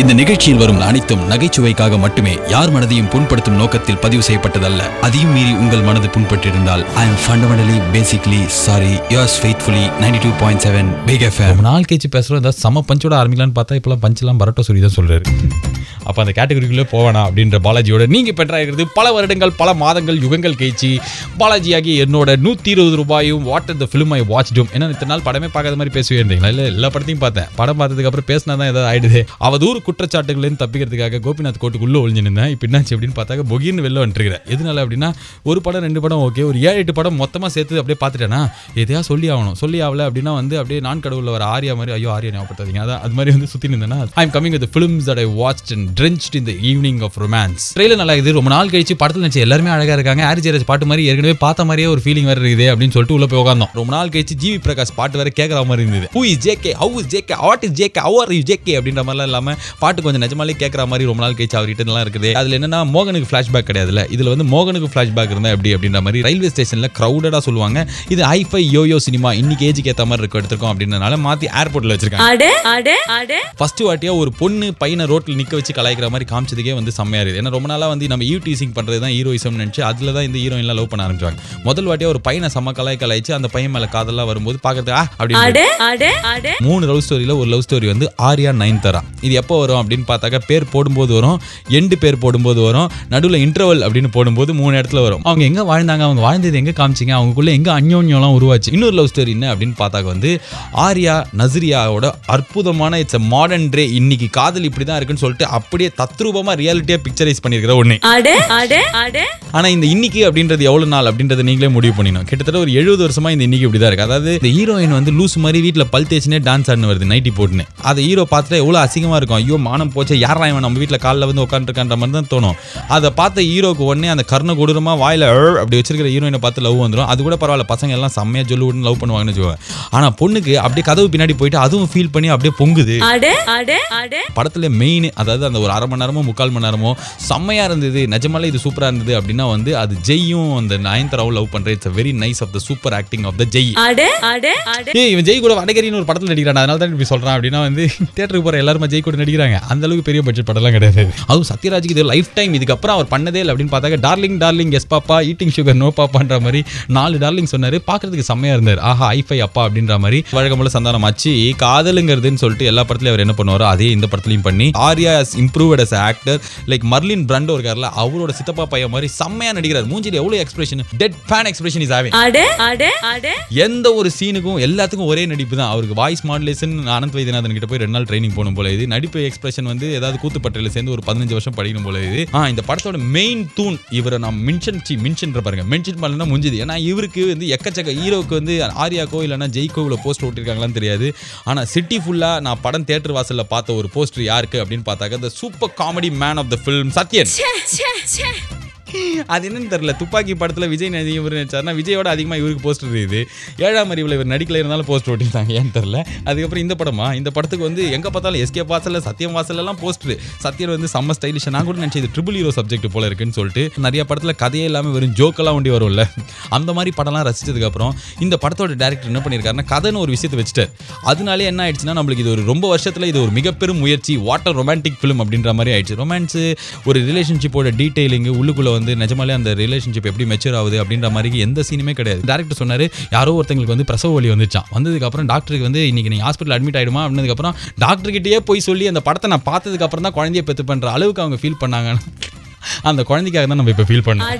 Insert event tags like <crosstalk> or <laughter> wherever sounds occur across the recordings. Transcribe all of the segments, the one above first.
இந்த நிகழ்ச்சியில் வரும் அனைத்தும் நகைச்சுவைக்காக மட்டுமே யார் மனதையும் புண்படுத்தும் நோக்கத்தில் பதிவு செய்யப்பட்டதல்ல. அதையும் மீறி உங்கள் மனது புண்பட்டிருந்தால் I'm fundamentally basically sorry yours faithfully ninety two point seven Big FM நாள் கேச்சு பேசுகிறோம் ஏதாவது சம பஞ்சோட ஆரம்பிக்கலாம்னு பார்த்தா இப்பெல்லாம் பஞ்செல்லாம் பரட்டோ சொல்லி தான் சொல்கிறாரு அப்போ அந்த கேட்டகரிக்குள்ளே போவேணா அப்படின்ற பாலாஜியோட நீங்கள் பெற்றாகிறது பல வருடங்கள் பல மாதங்கள் யுகங்கள் கேச்சு பாலாஜியாகி என்னோட நூற்றி இருபது ரூபாயும் வாட் த ஃபிலிம் ஐ வாட்ச்டும் ஏன்னா இத்தனை நாள் படமே பார்க்காத மாதிரி பேசுவே இருந்தீங்களா? இல்லை எல்லா படத்தையும் பார்த்தேன். படம் பார்த்ததுக்கப்புறம் பேசினா தான் ஏதாவது ஆயிடுது. அவதூறு குற்றச்சாட்டுகள்லேருந்து தப்பிக்கிறதுக்காக கோபிநாத் கோட்டுக்குள்ளே ஒளிஞ்சு இருந்தேன். இப்போ என்னாச்சு அப்படின்னு பார்த்தாக்க பொகின்னு வெளில வந்துட்டுருக்கிறேன். எதனால அப்படின்னா ஒரு படம் ரெண்டு படம் ஓகே ஒரு ஏழு எட்டு படம் மொத்தமாக சேர்த்து அப்படியே பார்த்துட்டேன்னா எதையா சொல்லி ஆகணும். சொல்லி ஆகல அப்படின்னா வந்து அப்படியே நான் கடவுளில் வர ஆரியா மாதிரி ஐயோ ஆரியா ஞாபகப்படுத்தாதீங்க. அதான் அது மாதிரி வந்து சுற்றி நின்றேன்னா I'm coming with films that I watch and drenched in the evening of romance trailer நல்லா இருக்குது. ரொம்ப நாள் கழிச்சு படத்தில் நினச்சி எல்லாருமே அழகாக இருக்காங்க. ஆரி ஜெயராஜ் பாட்டு மாதிரி ஏற்கனவே பார்த்த மாதிரியே ஒரு ஃபீலிங் வேறு இருக்குது அப்படின்னு சொல்லிட்டு உள்ள போய் உட்காந்தோம் ரொம்ப நாள் கழிச்சு ஜிவி பிரகாஷ் பாட்டு வேற கேட்குற மாதிரி இருந்தது. Who is JK how is JK what is JK how are you JK அப்படின்ற மாதிரிலாம் இல்லாமல் பாட்டு கொஞ்சம் நிஜமாலே கேட்குற மாதிரி ரொம்ப நாள் கழிச்சு அவர்கிட்ட எல்லாம் இருக்குது. அதில் என்னன்னா மோகனுக்கு ஃப்ளாஷ்பேக் கிடையாதுல்ல? இதில் வந்து மோகனுக்கு ஃப்ளாஷ்பேக் இருந்தால் எப்படி அப்படின்ற மாதிரி ரயில்வே ஸ்டேஷனில் க்ரௌடடாக சொல்லுவாங்க. இது ஹைஃபை யோயோ சினிமா இன்னைக்கு ஏஜுக்கு ஏற்ற மாதிரி இருக்கும் எடுத்திருக்கோம் அப்படின்றனால மாற்றி ஏர்போர்ட்டில் வச்சிருக்காங்க. ஃபர்ஸ்ட் வாட்டியா ஒரு பொண்ணு பையனை ரோட்டில் நிக்க வச்சு கலாய்க்கிற மாதிரி காமிச்சதுக்கே வந்து செம்மையா இருக்குது. ஏன்னா ரொம்ப நாளா வந்து நம்ம யூ டீசிங் பண்றது தான் ஹீரோயிசம் நினைச்சு அதுல தான் இந்த ஹீரோயின்லாம் லவ் பண்ண ஆரம்பிச்சாங்க. முதல் வாட்டியா ஒரு பையனை செம்ம கலாய் கலாய்ச்சு அந்த பையன் மேல காதல்லாம் வரும்போது பார்க்கறது ஆ! அப்படின்னு மூணு லவ் ஸ்டோரியில் ஒரு லவ் ஸ்டோரி வந்து ஆர்யா நயன்தாரா. இது எப்போ வரும் அப்படின்னு பார்த்தாக்கா பேர் போடும்போது வரும் எண்டு பேர் போடும்போது வரும் நடுவில் இன்டர்வல் அப்படின்னு போடும்போது மூணு இடத்துல வரும். அவங்க எங்கே வாழ்ந்தாங்க அவங்க வாழ்ந்தது எங்கே காமிச்சிங்க அவங்களுக்குள்ள எங்கே அந்யோன்யம்லாம் உருவாச்சு இன்னொரு லவ் ஸ்டோரி என்ன அப்படின்னு பார்த்தாக்க வந்து ஆர்யா நஸ்ரியாவோட அற்புதமான இட்ஸ் மாடர்ன் டே இன்னைக்கு காதல் இப்படி தான் இருக்குன்னு சொல்லிட்டு அப்படியே தத்ரூபமாக ரியாலிட்டியாக பிக்சரைஸ் பண்ணியிருக்கிற ஒன்று அட அட அட. ஆனா இந்த இன்னைக்கு அப்படின்றது எவ்வளவு நாள் அப்படின்றத நீங்களே முடிவு பண்ணிடணும். கிட்டத்தட்ட ஒரு எழுபது வருஷமா இந்த இன்னைக்கு இப்படி தான் இருக்கு. அதாவது இந்த ஹீரோயின் வந்து லூஸ் மாதிரி வீட்டில் பல் தேய்ச்சினே டான்ஸ் ஆடினு வருது நைட்டி போட்டுன்னு. அதை ஹீரோ பார்த்துட்டு எவ்வளோ அசிங்கமா இருக்கும். ஐயோ மானம் போச்சு யாரா இவன் நம்ம வீட்டில் காலில் வந்து உட்காந்துருக்கான்ற மாதிரி தான் தோணும். அதை பார்த்த ஹீரோக்கு உடனே அந்த கர்ண கொடூரமா வாயில அப்படி வச்சிருக்கிற ஹீரோயினை பார்த்து லவ் வந்துடும் அது கூட பரவாயில்ல பசங்க எல்லாம் செம்மையா சொல்லு விட்டு லவ் பண்ணுவாங்கன்னு வச்சுக்கோங்க. ஆனா பொண்ணுக்கு அப்படியே கதவு பின்னாடி போயிட்டு அதுவும் ஃபீல் பண்ணி அப்படியே பொங்குது. படத்துல மெயின் அதாவது அந்த ஒரு அரை மணி நேரமோ முக்கால் மணி நேரமோ செம்மையா இருந்தது. நிஜமாலே இது சூப்பரா இருந்தது அப்படின்னா வந்து அது ஜெய்யும் அந்த நயன்தாராவும் லவ் பண்ற it's very nice of the super acting of the Jai. ஏய் இவன் ஜெய் கூட வடகரின்னு ஒரு படத்துல நடிக்கிறான். அதனால தான் இப்படி சொல்றான் அப்படின்னா வந்து <laughs> தேட்டருக்கு போற எல்லாருமே ஜெய் கூட நடிக்கிறாங்க அந்த அளவுக்கு பெரிய பட்ஜெட் படம்லாம் கிடையாது. அதுவும் சத்யராஜுக்கு இது லைஃப் டைம் இதுக்கப்புறம் அவர் பண்ணதே இல்லை அப்படின்னு பார்த்தாக்க டார்லிங் டார்லிங் எஸ் பாப்பா. ஈட்டிங் சுகர் நோ பாப்பான்ற மாதிரி நாலு டார்லிங் சொன்னாரு. பார்க்கறதுக்கு செம்மையா இருந்தார். ஆஹா ஐஃபை அப்பா அப்படின்ற மாதிரி வழக்கம்போல சந்தானம் ஆச்சு காதலுங்கிறதுன்னு சொல்லிட்டு எல்லா படத்துலயும் அவர் என்ன பண்ணுவாரோ அதே இந்த படத்துலயும் பண்ணி Arya improved as actor like Marlon Brando இருக்கார்ல அவரோட சித்தப்பா பையன் மாதிரி செம்மையா நடிக்கிறார். மூஞ்சில எவ்வளவு expression deadpan expression is அட எந்த ஒரு சீனுக்கும் எல்லாத்துக்கும் ஒரே நடிப்பு தான் அவருக்கு வாய்ஸ் மாடுலேஷன் அனந்த் வைத்தியநாதன் கிட்ட போய் ரெண்டு நாள் ட்ரைனிங் போகணும் போல இது. நடிப்பு எக்ஸ்பிரஷன் வந்து ஏதாவது கூத்துப்பட்டையில் சேர்ந்து ஒரு பதினஞ்சு வருஷம் படிக்கணும் போல இது ஆ இந்த படத்தோட மெயின் தூண் இவரை நான் மென்ஷன் சி மென்ஷன் பாருங்க. மென்ஷன் பண்ணலாம் முடிஞ்சுது ஏன்னா இவருக்கு வந்து எக்கச்சக்க ஹீரோவுக்கு வந்து ஆர்யாக்கோ இல்லைனா ஜெய்கோ இவ்வளோ போஸ்டர் ஓட்டிருக்காங்களான்னு தெரியாது. ஆனால் சிட்டி ஃபுல்லாக நான் படம் தேட்டர் வாசலில் பார்த்த ஒரு போஸ்டர் யாருக்கு அப்படின்னு பார்த்தாக்க இந்த super comedy man of the film Sathyan. அது என்னன்னு தெரியல. துப்பாக்கி படத்தில் விஜய் நதி இவர் நடிச்சார்னா விஜயோட அதிகமாக இவருக்கு போஸ்டர் இருக்குது ஏழாம் அறிவில் இவர் நடிக்கல இருந்தாலும் போஸ்டர் ஓட்டிருந்தாங்க ஏன்னு தெரில அதுக்கப்புறம் இந்த படமா? இந்த படத்துக்கு வந்து எங்கே பார்த்தாலும் எஸ்கே வாசலில் சத்தியம் வாசல்லாம் போஸ்டர் சத்யன் வந்து செம்ம ஸ்டைலிஷ் நான் கூட நினச்சது ட்ரிபிள் ஹீரோ சப்ஜெக்ட் போல இருக்குன்னு சொல்லிட்டு. நிறைய படத்தில் கதையே இல்லாமல் வெறும் ஜோக்கெல்லாம் ஒண்டி வரும்ல. அந்த மாதிரி படம்லாம் ரசித்ததுக்கப்புறம் இந்த படத்தோட டேரக்டர் என்ன பண்ணியிருக்காருன்னா கதைன்னு ஒரு விஷயத்தை வச்சுட்டார். அதனாலே என்ன ஆயிடுச்சுன்னா நம்மளுக்கு இது ஒரு ரொம்ப வருஷத்தில் இது ஒரு மிகப்பெரும் முயற்சி. வாட்டர் ரொமான்டிக் ஃபிலிம் அப்படின்ற மாதிரி ஆயிடுச்சு. ரொமான்ஸ் ஒரு ரிலேஷன்ஷிப்போட டீட்டெயிலிங் உள்ளுக்குள்ளே வந்து நிஜமாலே அந்த ரிலேஷன்ஷிப் எப்படி மெச்சூர் ஆகுது அப்படின்ற மாதிரி எந்த சீனுமே கிடையாது. டேரக்டர் சொன்னார் யாரோ ஒருத்தங்களுக்கு வந்து பிரசவ வலி வந்துச்சான் வந்ததுக்கு அப்புறம் டாக்டருக்கு வந்து இன்னைக்கு நீங்கள் ஹாஸ்பிட்டல் அட்மிட் ஆயிடுமா அப்படினதுக்கப்புறம் டாக்டர்கிட்டயே போய் சொல்லி அந்த படத்தை நான் பார்த்ததுக்கு அப்புறம் தான் குழந்தைய பெற்று பண்ணுற அளவுக்கு அவங்க ஃபீல் பண்ணாங்க அந்த குழந்தைக்காக தான் நம்ம இப்போ ஃபீல் பண்ணோம்.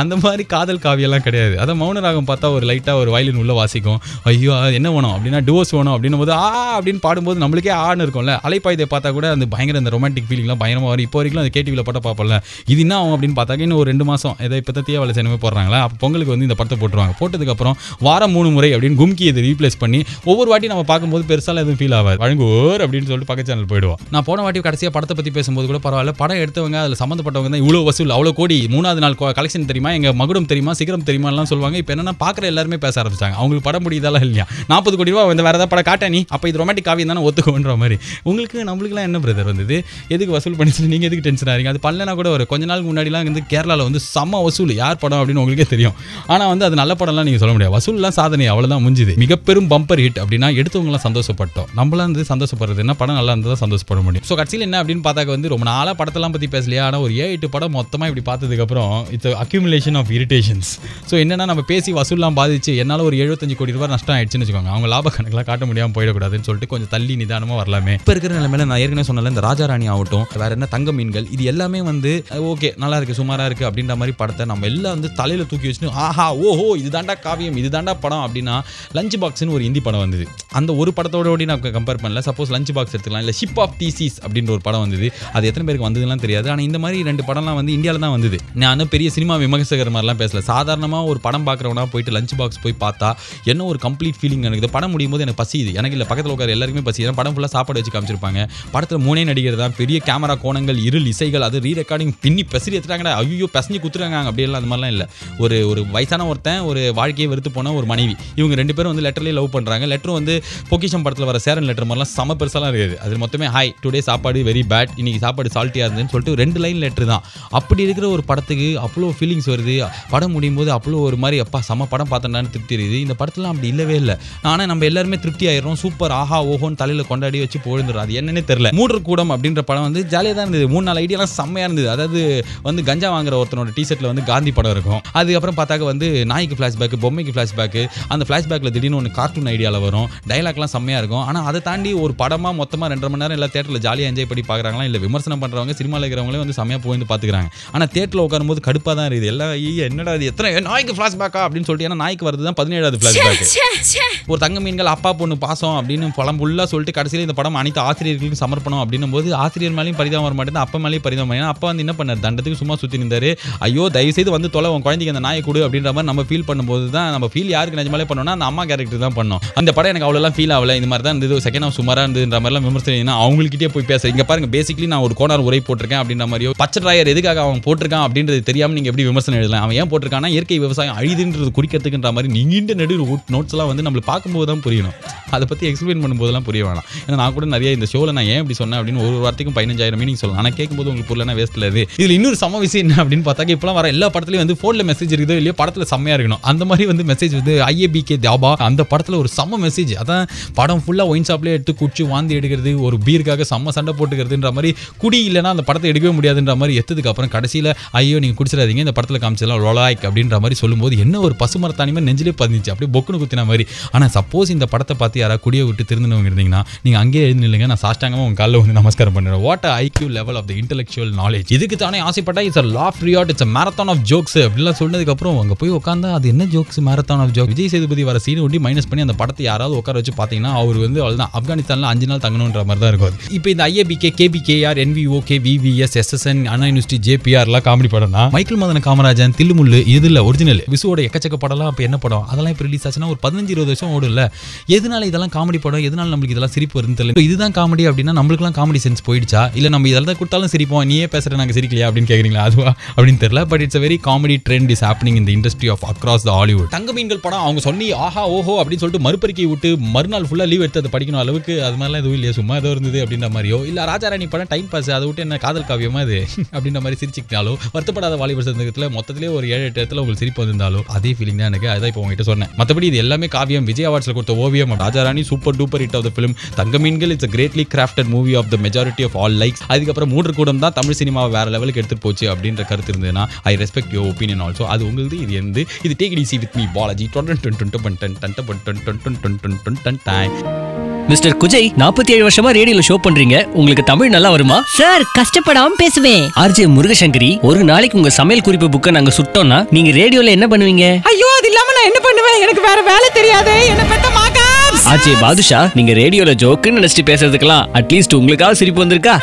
அந்த மாதிரி காதல் காவியெல்லாம் கிடையாது. அதான் மௌன ராகம் பார்த்தா ஒரு லைட்டாக ஒரு வயலின் உள்ள வாசிக்கும். ஐயோ என்ன வேணும்? அப்படின்னா டிவோர்ஸ் வேணும். அப்படின்னும் போது ஆ அப்படின்னு பாடும்போது நம்மளுக்கே ஆன்னு இருக்கும்ல. அலைப்பாயுதை பார்த்தா கூட அந்த பயங்கர அந்த ரொமான்டிக் ஃபீலிங்லாம் பயங்கரமாக வரும். இப்போ வரைக்கும் அந்த கேடிவியில் போட்ட பார்ப்போம்ல. இது என்ன ஆகும் அப்படின்னு பார்த்தாக்க இன்னும் ஒரு ரெண்டு மாதம் ஏதோ இப்போ தான் தீயாவளை சினிமா போடுறாங்களா? அப்போ பொங்கலுக்கு வந்து இந்த படத்தை போட்டுருவாங்க. போட்டதுக்கப்புறம் வாரம் மூணு முறை அப்படின்னு கும்கி இதை ரீப்ளேஸ் பண்ணி ஒவ்வொரு வாட்டி நம்ம பார்க்கும்போது பெருசாலாம் எதுவும் ஃபீல் ஆகாது. வழங்குவோர் அப்படின்னு சொல்லிட்டு பக்க சேனல் போயிடுவோம். நான் போன வாட்டி கடைசியாக படத்தை பற்றி பேசும்போது கூட பரவாயில்ல. படம் எடுத்தவங்க அதில் சம்மந்தப்பட்டவங்க தான் இவ்வளோ வசூல். அவ்வளோ கோடி. மூணாவது நாள் கலெக்ஷன் தெரியுமா? எங்க மகுடம் தெரியுமா? சிகரம் தெரியுமா எல்லாம் சொல்லுவாங்க. இப்போ என்னன்னா பார்க்குற எல்லாருமே பேச ஆரம்பிச்சாங்க அவங்களுக்கு படம் முடியுதெல்லாம் இல்லையா? நாற்பது கோடி ரூபா வந்து வேற ஏதாவது படம் காட்ட நீ அப்போ இது ரொமாட்டிக் காவியம் தானே ஒத்துக்கோன்ற மாதிரி. உங்களுக்கு நம்மளுக்குலாம் என்ன பிரதர் வந்தது? எதுக்கு வசூல் பண்ணிச்சு நீங்கள் எதுக்கு டென்ஷன் ஆகிறீங்க அது பண்ணலனா கூட ஒரு கொஞ்ச நாளுக்கு முன்னாடிலாம் வந்து கேரளாவில் வந்து செம்ம வசூல். யார் படம் அப்படின்னு உங்களுக்கே தெரியும். ஆனால் வந்து அது நல்ல படம்லாம் நீங்கள் சொல்ல முடியாது. வசூல்லாம் சாதனை அவ்வளோதான் முடிஞ்சுது மிகப்பெரும் பம்பர் ஹிட் அப்படின்னா எடுத்தவங்களாம் சந்தோஷப்பட்டோம். நம்மளாம் வந்து சந்தோஷப்படுறது என்ன? படம் நல்லா இருந்தால் சந்தோஷப்பட முடியும். ஸோ கடைசியில் என்ன அப்படின்னு பார்த்தாக்க வந்து ரொம்ப நாளாக படத்தெல்லாம் பற்றி பேசலையா? ஆனால் ஒரு ஏ எட்டு படம் மொத்தமாக இப்படி பார்த்ததுக்கப்புறம் it's accumulation of irritations so என்னென்னா நம்ம பேசி வசூல்லாம் பாதிச்சு என்னால் ஒரு எழுபத்தஞ்சு கோடி ரூபாய் நஷ்டம் ஆயிடுச்சுன்னு வச்சுக்கோங்க. அவங்க லாப கணக்கெல்லாம் காட்ட முடியாமல் போயிடக்கூடாதுன்னு சொல்லிட்டு கொஞ்சம் தள்ளி நிதானமாக வரலாமே. இப்போ இருக்கிற நிலைமையில நான் ஏற்கனவே சொன்னல இந்த ராஜா ராணி ஆகட்டும் வேற என்ன தங்க மீன்கள் இது எல்லாமே வந்து ஓகே நல்லா இருக்கு சுமாராக இருக்கு அப்படின்ற மாதிரி படத்தை நம்ம எல்லாம் வந்து தலையில் தூக்கி வச்சுட்டு ஆஹா ஓஹோ இது தாண்டா காவியம் இது தாண்டா படம் அப்படின்னா லஞ்ச் பாக்ஸ்னு ஒரு ஹிந்தி படம் வந்தது. அந்த ஒரு படத்தோட ஓடி நான் கம்பேர் பண்ணல. சப்போஸ் லஞ்ச் பாக்ஸ் எடுத்துக்கலாம் இல்லை ஷிப் ஆஃப் டிசிஸ் அப்படின்ற ஒரு படம் வந்தது. அது எத்தனை பேருக்கு வந்ததுலாம் தெரியாது. ஆனால் இந்த மாதிரி ரெண்டு படம்லாம் வந்து இந்தியாவில் தான் வந்தது. நான் பெரிய சினிமா விமர்சகர் மாதிரிலாம் பேசல. சாதாரணமாக ஒரு படம் பார்க்குறவனா போயிட்டு லஞ்ச் பாக்ஸ் போய் பார்த்தா என்ன ஒரு கம்ப்ளீட் ஃபீலிங் எனக்கு? படம் முடியும் போது எனக்கு பசியுது. எனக்கு இல்லை பக்கத்தில் உட்கார எல்லாருக்குமே பசி ஏன்னா படம் ஃபுல்லாக சாப்பாடு வச்சு காமிச்சிருப்பாங்க. படத்தில் மூணே நடிகர் தான். பெரிய கேமரா கோணங்கள் இருள் இசைகள் அது ரீ ரெக்கார்டிங் பின்னி பெசரி எடுத்துட்டாங்கடா. ஐயோ பெசஞ்சு குத்துறாங்க அப்படியெல்லாம் அந்த மாதிரிலாம் இல்லை. ஒரு ஒரு வயசான ஒருத்தன் ஒரு வாழ்க்கையை வெறுத்து போன ஒரு மனைவி. இவங்க ரெண்டு பேரும் வந்து லெட்டர்லேயே லவ் பண்ணுறாங்க லெட்டரும் வந்து பொக்கிஷம் படத்தில் வர சேரன் லெட்டர் மாதிரிலாம் செம பெருசாலாம் இருக்குது. அது மொத்தமே ஹாய் டுடே சாப்பாடு வெரி பேட் இன்னைக்கு சாப்பாடு சால்ட்டியாக இருந்ததுன்னு சொல்லிட்டு ரெண்டு லைன் லெட்டர் தான். அப்படி இருக்கிற ஒரு படத்துக்கு அவ்வளோ ஃபீலிங்ஸ் வருது. படம் முடியும் போது அவ்வளோ ஒரு மாதிரி அப்பா செம்ம படம் பார்த்தேன்டான்னு திருப்தி இருக்குது இந்த படத்துலாம் அப்படி இல்லவே இல்லை. ஆனால் நம்ம எல்லாருமே திருப்தி ஆயிடுறோம். சூப்பர் ஆஹா ஓஹோன்னு தலையில் கொண்டாடி வச்சு போயிருந்துடும் அது என்னன்னே தெரியல. மூன்று கூடம் அப்படின்ற படம் வந்து ஜாலியாக தான் இருந்தது. மூணு நாலு ஐடியாலாம் செம்மையாக இருந்தது. அதாவது வந்து கஞ்சா வாங்குற ஒருத்தனோட டிஷர்ட்டில் வந்து காந்தி படம் இருக்கும். அதுக்கப்புறம் பார்த்தாக்க வந்து நாய்க்கு ஃப்ளாஷ்பேக் பொம்மைக்கு ஃப்ளாஷ்பேக் அந்த ஃப்ளாஷ்பேக்கில் திடீர்னு ஒன்று கார்ட்டூன் ஐடியாவில் வரும். டைலாக்லாம் செம்மையாக இருக்கும். ஆனால் அதை தாண்டி ஒரு படமாக மொத்தமாக ரெண்டரை மணி நேரம் எல்லாம் தேட்டரில் ஜாலியாக என்ஜாய் பண்ணி பார்க்குறாங்களா? இல்லை விமர்சனம் பண்ணுறவங்க சினிமாவில் இருக்கிறவங்களே வந்து செம்மையாக போய் பார்த்துக்கிறாங்க. ஆனால் தேட்டரில் உட்காரும்போது கடுப்பாக தான் இருக்குது. எல்லாம் ஐய, என்னடா இது? எத்தனை நாய்க்கு ஃப்ளாஷ்பேக்கா அப்படின்னு சொல்லிட்டு ஏன்னா நாய்க்கு வருது தான் பதினேழாவது ஃப்ளாஷ்பேக். ஒரு தங்க மீன்கள் அப்பா பொண்ணு பாசம் அப்படின்னு படம் ஃபுல்லாக சொல்லிட்டு கடைசியில் இந்த படம் அனைத்து ஆசிரியர்களுக்கும் சமர்ப்பணம் அப்படின்னும் போது ஆசிரியர் மேலேயும் பரிதாபம் வர மாட்டேங்குது. அப்பா மேலேயும் பரிதாபம் ஏன்னா அப்பா வந்து என்ன பண்ணார்? தண்டத்துக்கு சும்மா சுற்றி நின்றாரு ஐயோ தயவு செய்து வந்து தொலை உன் குழந்தைக்கு அந்த நாயை கொடு அப்படின்ற மாதிரி நம்ம ஃபீல் பண்ணும்போது தான் நம்ம ஃபீல் யாருக்கு நிஜமாலே பண்ணோம்னா அந்த அம்மா கேரக்டர் தான் பண்ணோம். அந்த படம் எனக்கு அவ்வளோலாம் ஃபீல் ஆகல. இந்த மாதிரி தான் இருந்தது. செகண்ட் ஹாஃப் சுமாராக இருந்ததுன்ற மாதிரிலாம் விமர்சனம் அவங்கள்கிட்டயே போய் பேச இங்க பாருங்க பேசிக்கலி நான் ஒரு கோனார் உரை போட்டிருக்கேன் அப்படின்ற மாதிரியோ பச்சை டிராயர் எதுக்காக அவன் போட்டிருக்கான் அப்படின்றது தெரியாம எப்படி விமர்சனம் எழுதலாம்? அவன் ஏன் போட்டிருக்கானா இயற்கை விவசாயம் அழிதுன்றது குறிக்கிறதுக்குன்ற மாதிரி நீங்கிட்ட நடு நோட்ஸ்லாம் வந்து நம்மளுக்கு பார்க்கும்போது தான் புரியணும். அதை பற்றி எக்ஸ்பிளைன் பண்ணும்போதெல்லாம் புரிய வேணாம். ஏன்னா நான் கூட நிறைய இந்த ஷோவில் நான் ஏன் இப்படி சொன்னேன் அப்படின்னு ஒரு வார்த்தைக்கும் பதினஞ்சாயிரம் மீனிங் சொல்லலாம். ஆனால் கேட்கும்போது உங்களுக்கு புரியலனா வேஸ்ட் இது இதில் இன்னொரு சம விஷயம் என்ன அப்படின்னு பார்த்தாக்க இப்போலாம் வர எல்லா படத்துலையும் வந்து ஃபோனில் மெசேஜ் இருக்குதோ இல்லையோ படத்தில் செம்மையாக இருக்கணும். அந்த மாதிரி வந்து மெசேஜ் வந்து ஐஏபிகே தாபா அந்த படத்தில் ஒரு செம்ம மெசேஜ் அதான் படம் ஃபுல்லாக ஒயின் ஷாப்லேயே எடுத்து குடிச்சு வாந்தி எடுக்கிறது ஒரு பீருக்காக செம்ம சண்டை போட்டுக்கிறதுன்ற மாதிரி குடி இல்லைனா அந்த படத்தை எடுக்கவே முடியாதுன்ற மாதிரி எத்ததுக்கு அப்புறம் கடைசியில் ஐயோ நீங்கள் குடிச்சிடாதீங்க இந்த படத்தில் காமிச்சதெல்லாம் லொலாய்க் அப்படின்ற மாதிரி சொல்லும்போது என்ன ஒரு பசுமரத்தானிமே நெஞ்சிலே பதிஞ்சிச்சு. அப்படியே பொக்குன்னு குத்தின மாதிரி. ஆனால் சப்போஸ் இந்த படத்தை பார்த்து யாராவது குடியை விட்டு திருந்தினவங்க இருந்தீங்கன்னா நீங்கள் அங்கேயே எழுந்து நில்லுங்க நான் சாஷ்டாங்கமாக உங்கள் காலில் வந்து நமஸ்காரம் பண்ணுறேன் what IQ level of the intellectual knowledge இதுக்கு தானே ஆசைப்பட்டா it's laugh ad it's marathon of jokes அப்படிலாம் சொன்னதுக்கப்புறம் அங்கே போய் உட்காந்தா அது என்ன jokes marathon of joke Vijay Sethupathi வர சீன் ஒட்டி மைனஸ் பண்ணி அந்த படத்தை யாராவது உட்கார வச்சு பார்த்தீங்கன்னா அவர் வந்து அவ்வளோதான் ஆப்கானிஸ்தானில் அஞ்சு நாள் தங்கணுன்ற மாதிரி தான் இருக்கும் இப்போ இந்த ஐஏபிகே KPKR என்விஓகே VVS SSN Anna university ஜேபிஆர்லாம் காமெடி படம்னா மைக்கேல் மதன காமராஜன் தில்லுமுள்ளு இதில் ஒரிஜினல் விசுவோட எக்கச்சக்க படம்லாம் அப்போ என்ன படம்? அதெல்லாம் இப்போ ரிலீஸ் ஆச்சுன்னா ஒரு பதினஞ்சு இருபது வருஷம் ஓடும்ல. எதனால இதெல்லாம் காமெடி படம்? எதனால நம்மளுக்கு இதெல்லாம் சிரிப்பு வருதுன்னு தெரியல. இப்போ இதுதான் காமெடி அப்படின்னா நம்மளுக்குலாம் காமெடி சென்ஸ் போயிடுச்சா? இல்லை நம்ம இதெல்லாம் கொடுத்தாலும் சிரிப்போம். நீயே பேசுகிற நாங்கள் சிரிக்கலையா அப்படின்னு கேட்குறீங்களா அதுவா? அப்படின்னு தெரியல. But it's a very comedy trend is happening இந்த industry of across the Hollywood Thanga Meengal படம் அவங்க சொல்லி ஆஹா ஓஹோ அப்படின்னு சொல்லிட்டு மறுபறிக்கை விட்டு மறுநாள் ஃபுல்லாக லீவ் எடுத்து அதை படிக்கணும் அளவுக்கு. அது மாதிரிலாம் எதுவும் இல்லையா? சும்மா ஏதோ இருந்தது அப்படின்ற மாதிரியோ? இல்லை ராஜாராணி படம் டைம் பாஸ் அதை விட்டு என்ன காதல் காவியமா அது <laughs> அப்படின்ற மாதிரி சிரிச்சிக்கிட்டாலோ? வருத்தப்படாத வாலிபர் சேர்ந்ததுல மொத்தத்திலே ஒரு ஏழு எட்டு இடத்துல உங்களுக்கு சிரிப்பு வந்திருந்தாலும் அதே ஃபீலிங் தான் எனக்கு அதான் இப்போ உங்ககிட்ட சொன்னேன் மற்றபடி இது எல்லாமே காவியம் விஜய் அவார்ட்ஸில் கொடுத்த ஓவியம் Raja Rani super duper hit of the film Thanga Meengal it's greatly crafted movie of the majority of all likes அதுக்கப்புறம் மூன்று கூடம் தான் தமிழ் சினிமாவை வேற லெவலுக்கு எடுத்துட்டு போச்சு அப்படின்ற கருத்து இருந்ததுன்னா I respect your opinion also அது உங்களுக்கு இது எந்த இது take it easy with me Balaji ton டொன் டொன் டொன் டொன் டொன் டொன் டொன் டொன் டொன் டொன் டொன் டொன் டொன் மிஸ்டர் குஜய் நாற்பத்தி ஏழு வருஷமா ரேடியோல ஷோ பண்றீங்க. உங்களுக்கு தமிழ் நல்லா வருமா? சார் கஷ்டப்படாம பேசுவேன். ஆர்ஜே முருகசங்கரி ஒரு நாளைக்கு உங்க சமையல் குறிப்பு புக்கை நாங்க சுட்டோம்னா நீங்க ரேடியோல என்ன பண்ணுவீங்க? ஐயோ அது இல்லாம நான் என்ன பண்ணுவேன்? எனக்கு வேற வேலை தெரியாது. என்ன பெத்த மாக்கா. ஆர்ஜே பாதுஷா நீங்க ரேடியோல ஜோக்குன்னு நினைச்சிட்டு பேசுறதுக்கெல்லாம் அட்லீஸ்ட் உங்களுக்காவது சிரிப்பு வந்திருக்கா?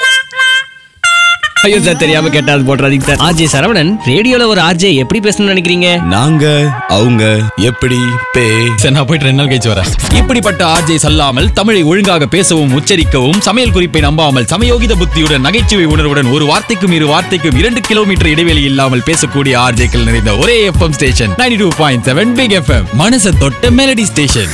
ஐயோ சார் தெரியாம கேட்டா அது போட்டுறாதீங்க சார். ஆர்ஜே சரவணன் ரேடியோல ஒரு ஆர்ஜே எப்படி பேசணும்னு நினைக்கிறீங்க? நாங்க அவங்க எப்படி பே சரி நான் போயிட்டு ரெண்டு நாள் கழிச்சு வரேன். இப்படிப்பட்ட ஆர்ஜேஸ் அல்லாமல் தமிழை ஒழுங்காக பேசவும் உச்சரிக்கவும் சமையல் குறிப்பை நம்பாமல் சமயோகித புத்தியுடன் நகைச்சுவை உணர்வுடன் ஒரு வார்த்தைக்கும் இரு வார்த்தைக்கும் இரண்டு கிலோமீட்டர் இடைவெளி இல்லாமல் பேசக்கூடிய ஆர்ஜேக்கள் நிறைந்த ஒரே FM station ninety two point seven Big FM மனசை தொட்ட மெலடி ஸ்டேஷன்